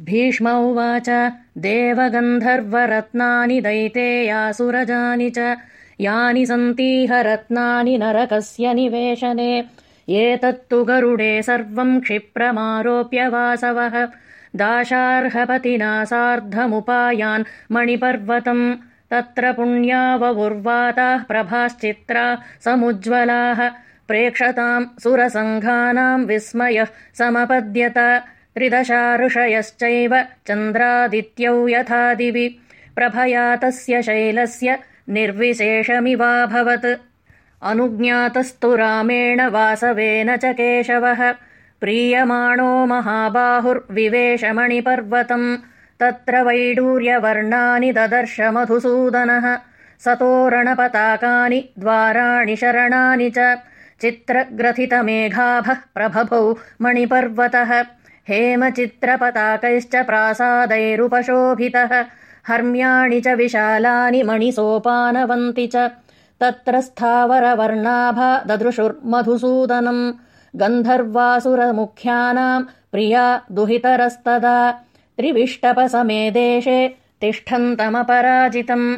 भीष्म उवाच देवगन्धर्वरत्नानि दैतेयासुरजानि च यानि सन्तीह रत्नानि नरकस्य निवेशने। एतत्तु गरुडे सर्वम् क्षिप्रमारोप्य वासवः। दाशार्हपतिना सार्धमुपायान् मणिपर्वतम् तत्र पुण्यावुर्वाताः प्रभाश्चित्रा समुज्ज्वलाः। प्रेक्षताम् सुरसङ्घानाम् विस्मयः समपद्यत त्रिदशा ऋषयश्चैव चन्द्रादित्यौ यथा दिवि। प्रभया तस्य शैलस्य निर्विशेषमिवाभवत्। अनुज्ञातस्तु रामेण वासवेन च केशवः। प्रीयमाणो महाबाहुर्विवेशमणिपर्वतम्। तत्र वैडूर्यवर्णानि ददर्श मधुसूदनः। सतोरणपताकानि द्वाराणि शरणानि च। चित्रग्रथितमेघाभः प्रभभौ मणिपर्वतः हेमचित्रपताकैश्च प्रासादैरुपशोभितः हर्म्याणि च विशालानि मणिसोपानवन्ति च। तत्र स्थावरवर्णाभा ददृशुर्मधुसूदनम् गन्धर्वासुरमुख्यानाम् प्रिया दुहितरस्तदा। त्रिविष्टपसमे देशे तिष्ठन्तमपराजितम्